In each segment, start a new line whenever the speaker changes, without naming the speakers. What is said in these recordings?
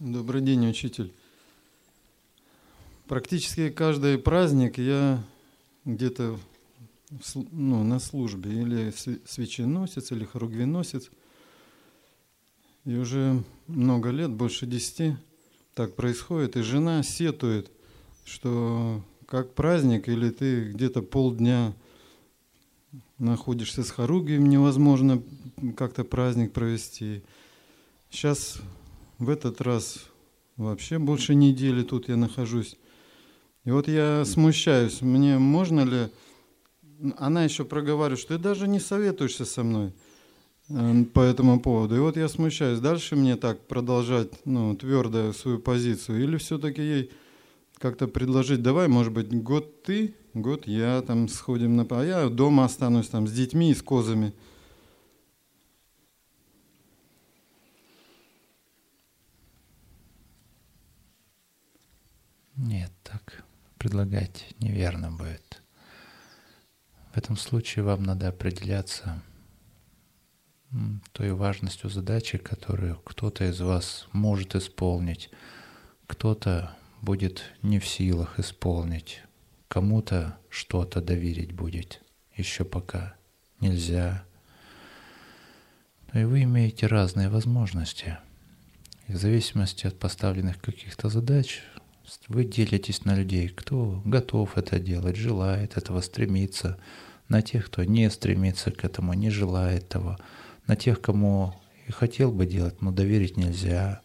Добрый день, учитель. Практически каждый праздник я где-то ну, на службе, или свеченосец, или хоругвеносец. И уже много лет, больше десяти, так происходит. И жена сетует, что как праздник, или ты где-то полдня находишься с хоругием, невозможно как-то праздник провести. Сейчас в этот раз вообще больше недели тут я нахожусь. И вот я смущаюсь, мне можно ли... Она еще проговаривает, что ты даже не советуешься со мной э, по этому поводу. И вот я смущаюсь, дальше мне так продолжать ну, твердо свою позицию, или все-таки ей как-то предложить, давай, может быть, год ты, год я, там сходим на... А я дома останусь там с детьми и с козами.
Нет, так предлагать неверно будет. В этом случае вам надо определяться той важностью задачи, которую кто-то из вас может исполнить, кто-то будет не в силах исполнить, кому-то что-то доверить будет, еще пока нельзя. И вы имеете разные возможности. И в зависимости от поставленных каких-то задач вы делитесь на людей, кто готов это делать, желает этого, стремится, на тех, кто не стремится к этому, не желает того, на тех, кому и хотел бы делать, но доверить нельзя,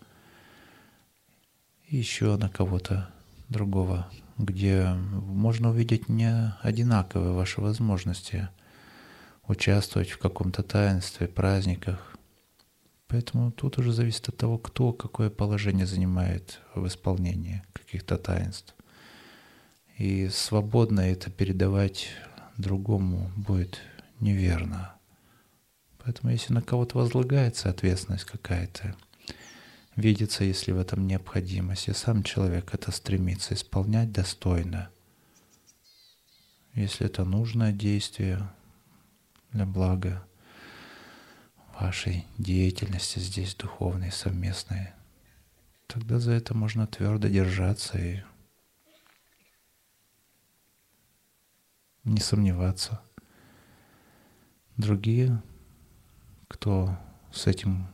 еще на кого-то другого, где можно увидеть не одинаковые ваши возможности участвовать в каком-то таинстве, праздниках, Поэтому тут уже зависит от того, кто какое положение занимает в исполнении каких-то таинств. И свободно это передавать другому будет неверно. Поэтому если на кого-то возлагается ответственность какая-то, видится, если в этом необходимость, и сам человек это стремится исполнять достойно, если это нужное действие для блага, вашей деятельности здесь духовной, совместной, тогда за это можно твердо держаться и не сомневаться. Другие, кто с этим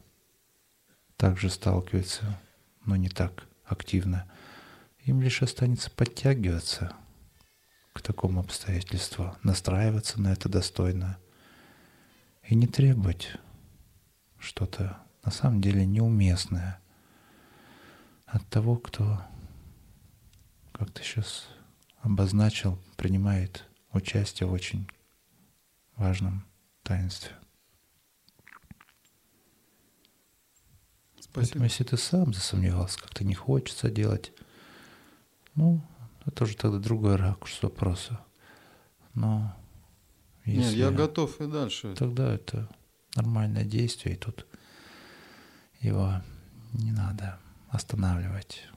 также сталкивается, но не так активно, им лишь останется подтягиваться к такому обстоятельству, настраиваться на это достойно и не требовать что-то на самом деле неуместное от того, кто, как ты сейчас обозначил, принимает участие в очень важном таинстве. Спасибо. Поэтому если ты сам засомневался, как-то не хочется делать, ну, это уже тогда другой ракурс вопроса. Но
если... Нет, я готов и дальше.
Тогда это нормальное действие, и тут его не надо останавливать.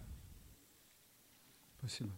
Спасибо.